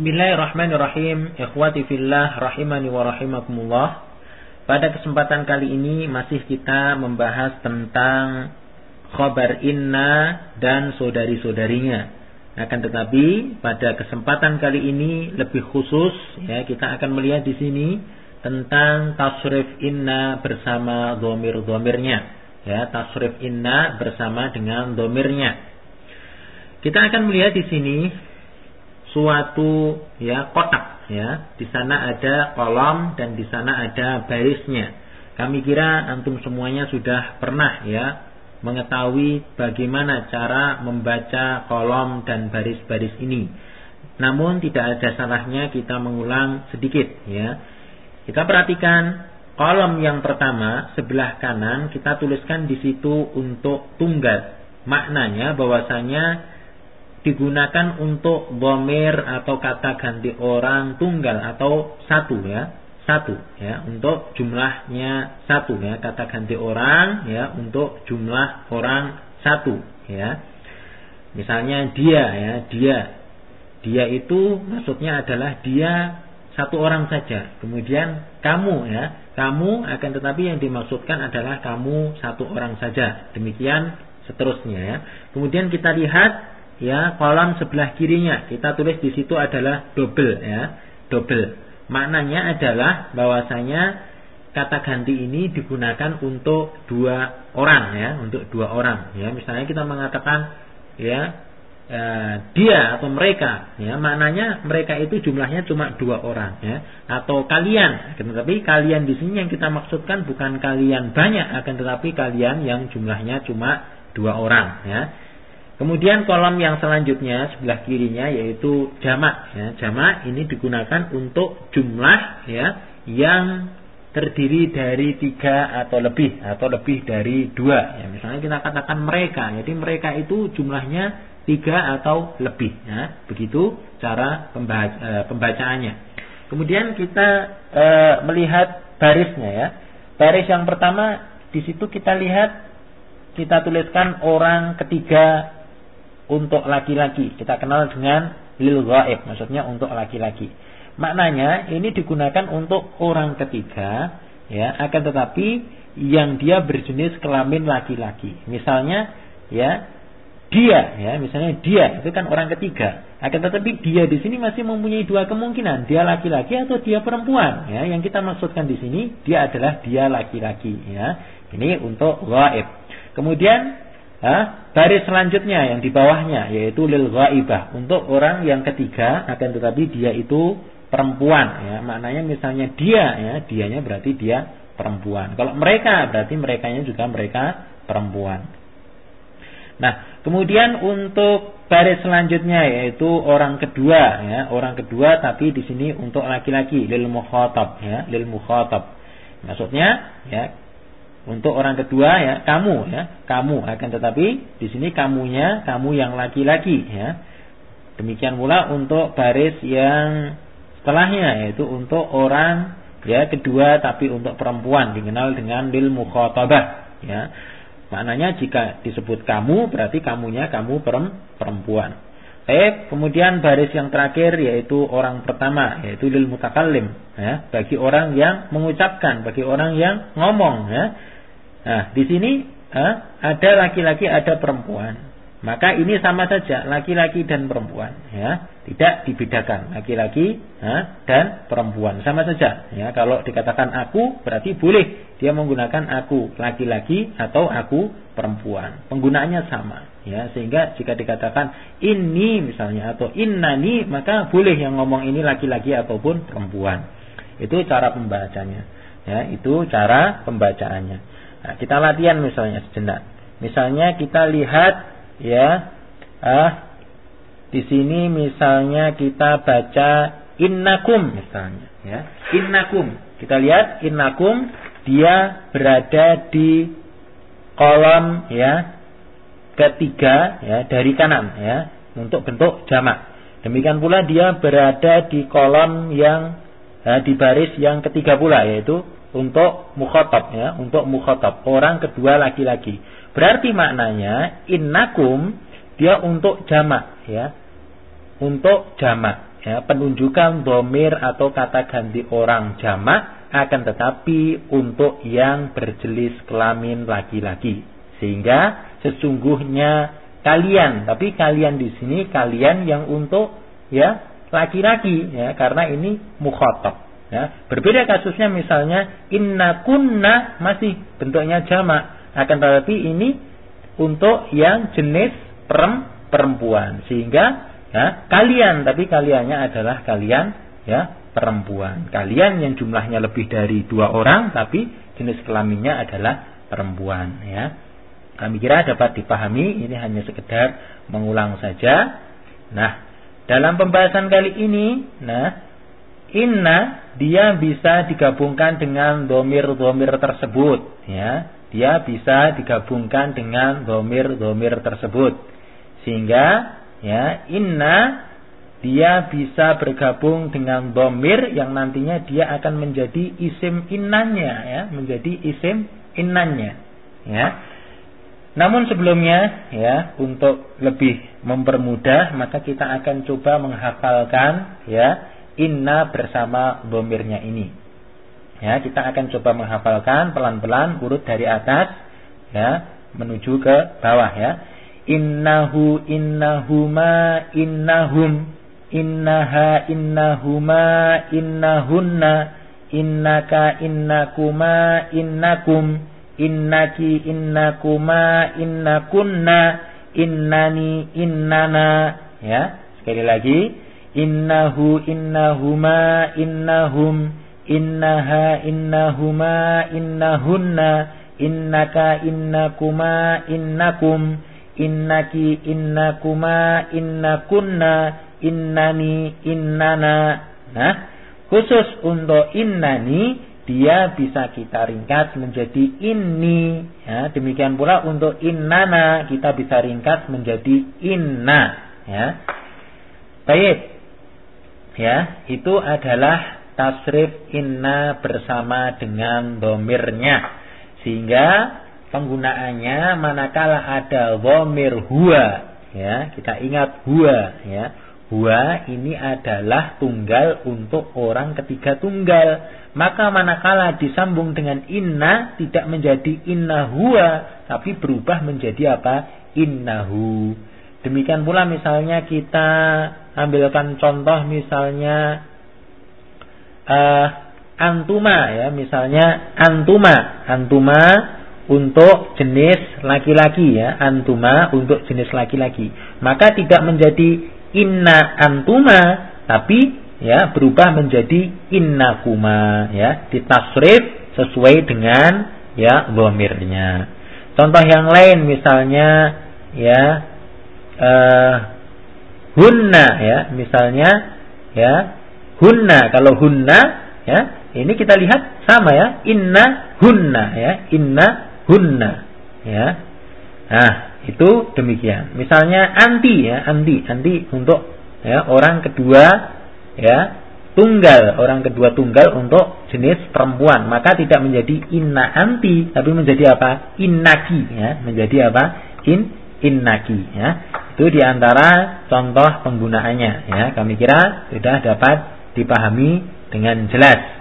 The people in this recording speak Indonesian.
Bismillahirrahmanirrahim. Ikhwati fillah rahimani wa rahimakumullah. Pada kesempatan kali ini masih kita membahas tentang khabar inna dan saudari-saudarinya. Akan tetapi pada kesempatan kali ini lebih khusus ya kita akan melihat di sini tentang tasrif inna bersama domir-domirnya. Ya, tasrif inna bersama dengan domirnya. Kita akan melihat di sini suatu ya kotak ya. Di sana ada kolom dan di sana ada barisnya. Kami kira antum semuanya sudah pernah ya mengetahui bagaimana cara membaca kolom dan baris-baris ini. Namun tidak ada salahnya kita mengulang sedikit ya. Kita perhatikan kolom yang pertama sebelah kanan kita tuliskan di situ untuk tunggal. Maknanya bahwasanya digunakan untuk bomir atau kata ganti orang tunggal atau satu ya satu ya untuk jumlahnya satu ya kata ganti orang ya untuk jumlah orang satu ya. Misalnya dia ya dia dia itu maksudnya adalah dia satu orang saja. Kemudian kamu ya kamu akan tetapi yang dimaksudkan adalah kamu satu orang saja. Demikian seterusnya ya. Kemudian kita lihat ya kolom sebelah kirinya. Kita tulis di situ adalah double ya. Double. Maknanya adalah bahwasanya kata ganti ini digunakan untuk dua orang ya. Untuk dua orang ya. Misalnya kita mengatakan ya eh, dia atau mereka ya. Maknanya mereka itu jumlahnya cuma dua orang ya. Atau kalian. Tetapi kalian di sini yang kita maksudkan bukan kalian banyak akan tetapi kalian yang jumlahnya cuma dua orang ya Kemudian kolom yang selanjutnya sebelah kirinya yaitu jamak. Ya, jamak ini digunakan untuk jumlah ya yang terdiri dari tiga atau lebih atau lebih dari dua. Ya, misalnya kita katakan mereka, jadi mereka itu jumlahnya tiga atau lebih. Ya, begitu cara pembaca, e, pembacaannya. Kemudian kita e, melihat barisnya ya. Baris yang pertama di situ kita lihat kita tuliskan orang ketiga untuk laki-laki. Kita kenal dengan lil ghaib, maksudnya untuk laki-laki. Maknanya ini digunakan untuk orang ketiga, ya, akan tetapi yang dia berjenis kelamin laki-laki. Misalnya, ya, dia, ya, misalnya dia itu kan orang ketiga. Akan tetapi dia di sini masih mempunyai dua kemungkinan, dia laki-laki atau dia perempuan. Ya, yang kita maksudkan di sini dia adalah dia laki-laki. Ya, ini untuk ghaib. Kemudian Baris selanjutnya yang di bawahnya yaitu lil ghaibah untuk orang yang ketiga akan tetapi dia itu perempuan ya. Maknanya misalnya dia ya, dianya berarti dia perempuan. Kalau mereka berarti merekanya juga mereka perempuan. Nah, kemudian untuk baris selanjutnya yaitu orang kedua ya, orang kedua tapi di sini untuk laki-laki lil mukhatab ya, lil mukhatab. Maksudnya ya untuk orang kedua ya kamu ya, kamu akan tetapi di sini kamunya kamu yang laki-laki ya. Demikian pula untuk baris yang setelahnya yaitu untuk orang ya kedua tapi untuk perempuan dikenal dengan lil mukhatabah ya. Maknanya jika disebut kamu berarti kamunya kamu perempuan. Baik, kemudian baris yang terakhir yaitu orang pertama yaitu lil mutakallim ya, bagi orang yang mengucapkan, bagi orang yang ngomong ya. Nah, di sini eh, ada laki-laki, ada perempuan. Maka ini sama saja laki-laki dan perempuan, ya, tidak dibedakan laki-laki eh, dan perempuan sama saja. Ya, kalau dikatakan aku berarti boleh dia menggunakan aku laki-laki atau aku perempuan. Penggunaannya sama, ya, sehingga jika dikatakan ini misalnya atau innani maka boleh yang ngomong ini laki-laki ataupun perempuan. Itu cara pembacanya, ya, itu cara pembacaannya. Nah, kita latihan misalnya sejenak. Misalnya kita lihat ya ah di sini misalnya kita baca innakum misalnya ya. Innakum. Kita lihat innakum dia berada di kolom ya ketiga ya dari kanan ya untuk bentuk jamak. Demikian pula dia berada di kolom yang eh, di baris yang ketiga pula yaitu untuk mukhatab ya, untuk mukhatab orang kedua laki-laki. Berarti maknanya innakum dia untuk jamak ya. Untuk jamak ya, penunjukan domir atau kata ganti orang jamak akan tetapi untuk yang berjenis kelamin laki-laki. Sehingga sesungguhnya kalian tapi kalian di sini kalian yang untuk ya laki-laki ya. Karena ini mukhatab ya. Berbeda kasusnya misalnya inna kunna masih bentuknya jamak akan tetapi ini untuk yang jenis perem, perempuan sehingga ya kalian tapi kaliannya adalah kalian ya perempuan kalian yang jumlahnya lebih dari dua orang tapi jenis kelaminnya adalah perempuan ya kami kira dapat dipahami, ini hanya sekedar mengulang saja. Nah, dalam pembahasan kali ini, nah, inna dia bisa digabungkan dengan domir-domir tersebut, ya. Dia bisa digabungkan dengan domir-domir tersebut. Sehingga, ya, inna dia bisa bergabung dengan domir yang nantinya dia akan menjadi isim innanya, ya, menjadi isim innanya, ya. Namun sebelumnya ya untuk lebih mempermudah maka kita akan coba menghafalkan ya inna bersama domirnya ini. Ya, kita akan coba menghafalkan pelan-pelan urut dari atas ya menuju ke bawah ya. Innahu innahuma innahum. Innaha innahuma innahunna. Innaka innakuma innakum. Innaki innakuma innakunna. Innani innana. Ya sekali lagi. Innahu innahuma innahum innaha innahuma innahunna innaka innakuma innakum innaki innakuma innakunna innani innana nah khusus untuk innani dia bisa kita ringkas menjadi ini. Ya, demikian pula untuk innana kita bisa ringkas menjadi inna. Ya. Baik. Ya, itu adalah tasrif inna bersama dengan domirnya. Sehingga penggunaannya manakala ada domir huwa. Ya, kita ingat huwa. Ya. Huwa ini adalah tunggal untuk orang ketiga tunggal maka manakala disambung dengan inna tidak menjadi inna huwa tapi berubah menjadi apa? innahu. Demikian pula misalnya kita ambilkan contoh misalnya uh, antuma ya, misalnya antuma, antuma untuk jenis laki-laki ya, antuma untuk jenis laki-laki. Maka tidak menjadi inna antuma tapi ya berubah menjadi innakuma ya ditasrif sesuai dengan ya domirnya contoh yang lain misalnya ya uh, hunna ya misalnya ya hunna. Kalau hunna ya ini kita lihat sama ya. Inna hunna ya. Inna hunna ya. Nah itu demikian. Misalnya anti ya anti. Anti untuk ya orang kedua ya tunggal. Orang kedua tunggal untuk jenis perempuan. Maka tidak menjadi inna anti tapi menjadi apa? Innaki ya. Menjadi apa? In innaki ya. Itu di antara contoh penggunaannya ya. Kami kira sudah dapat dipahami dengan jelas